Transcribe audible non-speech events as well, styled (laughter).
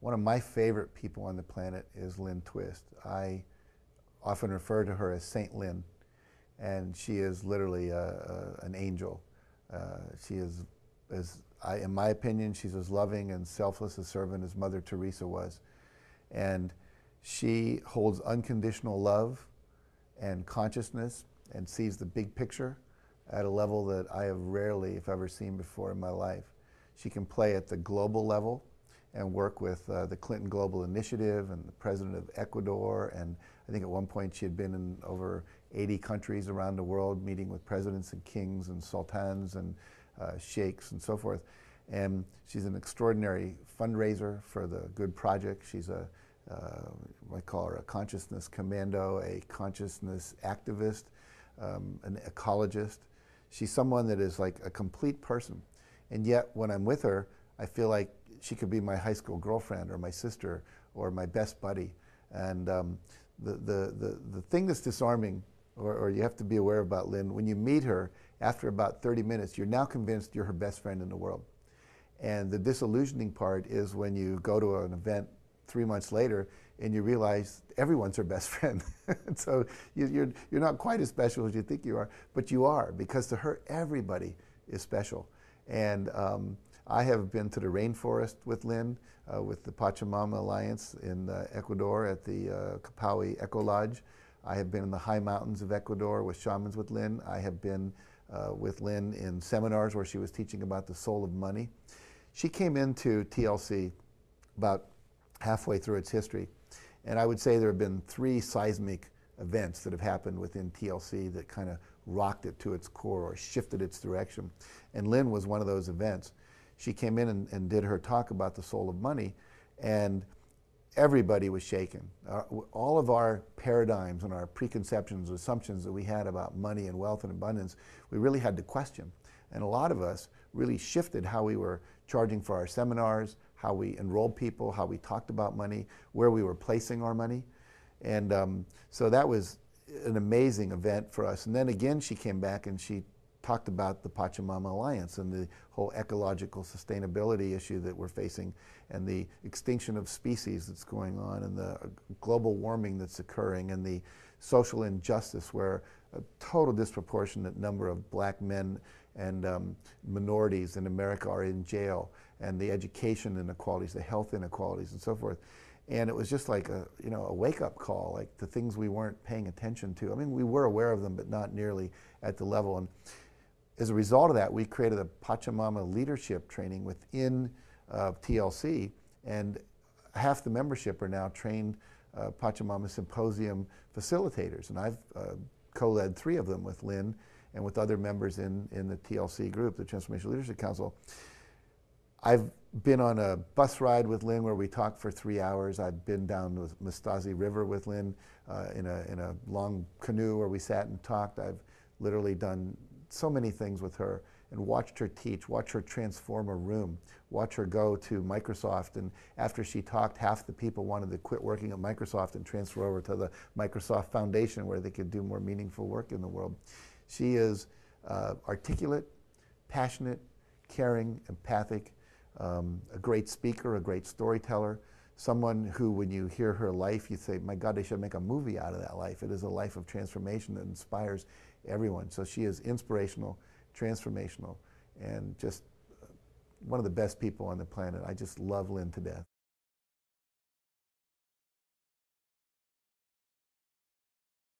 One of my favorite people on the planet is Lynn Twist. I often refer to her as Saint Lynn, and she is literally a, a, an angel. Uh, she is, as I, in my opinion, she's as loving and selfless a servant as Mother Teresa was. And she holds unconditional love and consciousness and sees the big picture at a level that I have rarely, if ever, seen before in my life. She can play at the global level and work with uh, the Clinton Global Initiative and the president of Ecuador. And I think at one point she had been in over 80 countries around the world, meeting with presidents and kings and sultans and uh, sheikhs and so forth. And she's an extraordinary fundraiser for the good project. She's a, uh, I call her a consciousness commando, a consciousness activist, um, an ecologist. She's someone that is like a complete person. And yet, when I'm with her, I feel like she could be my high school girlfriend or my sister or my best buddy. And um, the, the, the, the thing that's disarming, or, or you have to be aware about Lynn, when you meet her, after about 30 minutes, you're now convinced you're her best friend in the world. And the disillusioning part is when you go to an event three months later and you realize everyone's her best (laughs) friend. (laughs) so you, are you're, you're not quite as special as you think you are, but you are because to her, everybody is special. And um, I have been to the rainforest with Lynn, uh, with the Pachamama Alliance in uh, Ecuador at the uh, Kapawi Eco Lodge. I have been in the high mountains of Ecuador with shamans with Lynn. I have been uh, with Lynn in seminars where she was teaching about the soul of money. She came into TLC about halfway through its history, and I would say there have been three seismic events that have happened within TLC that kind of rocked it to its core or shifted its direction. And Lynn was one of those events she came in and, and did her talk about the soul of money, and everybody was shaken. Uh, all of our paradigms and our preconceptions, assumptions that we had about money and wealth and abundance, we really had to question. And a lot of us really shifted how we were charging for our seminars, how we enrolled people, how we talked about money, where we were placing our money. And um, so that was an amazing event for us. And then again, she came back and she talked about the Pachamama Alliance and the whole ecological sustainability issue that we're facing and the extinction of species that's going on and the global warming that's occurring and the social injustice where a total disproportionate number of black men and um, minorities in America are in jail and the education inequalities, the health inequalities and so forth. And it was just like a, you know, a wake-up call, like the things we weren't paying attention to. I mean, we were aware of them, but not nearly at the level. And as a result of that, we created a Pachamama leadership training within uh, TLC, and half the membership are now trained uh, Pachamama Symposium facilitators. And I've uh, co-led three of them with Lynn and with other members in, in the TLC group, the Transformational Leadership Council. I've been on a bus ride with Lynn where we talked for three hours. I've been down the Mastasi River with Lynn uh, in, a, in a long canoe where we sat and talked. I've literally done so many things with her and watched her teach, watch her transform a room, watch her go to Microsoft. And after she talked, half the people wanted to quit working at Microsoft and transfer over to the Microsoft Foundation where they could do more meaningful work in the world. She is uh, articulate, passionate, caring, empathic, um, a great speaker, a great storyteller, someone who, when you hear her life, you say, my God, they should make a movie out of that life. It is a life of transformation that inspires everyone. So she is inspirational, transformational, and just one of the best people on the planet. I just love Lynn to death.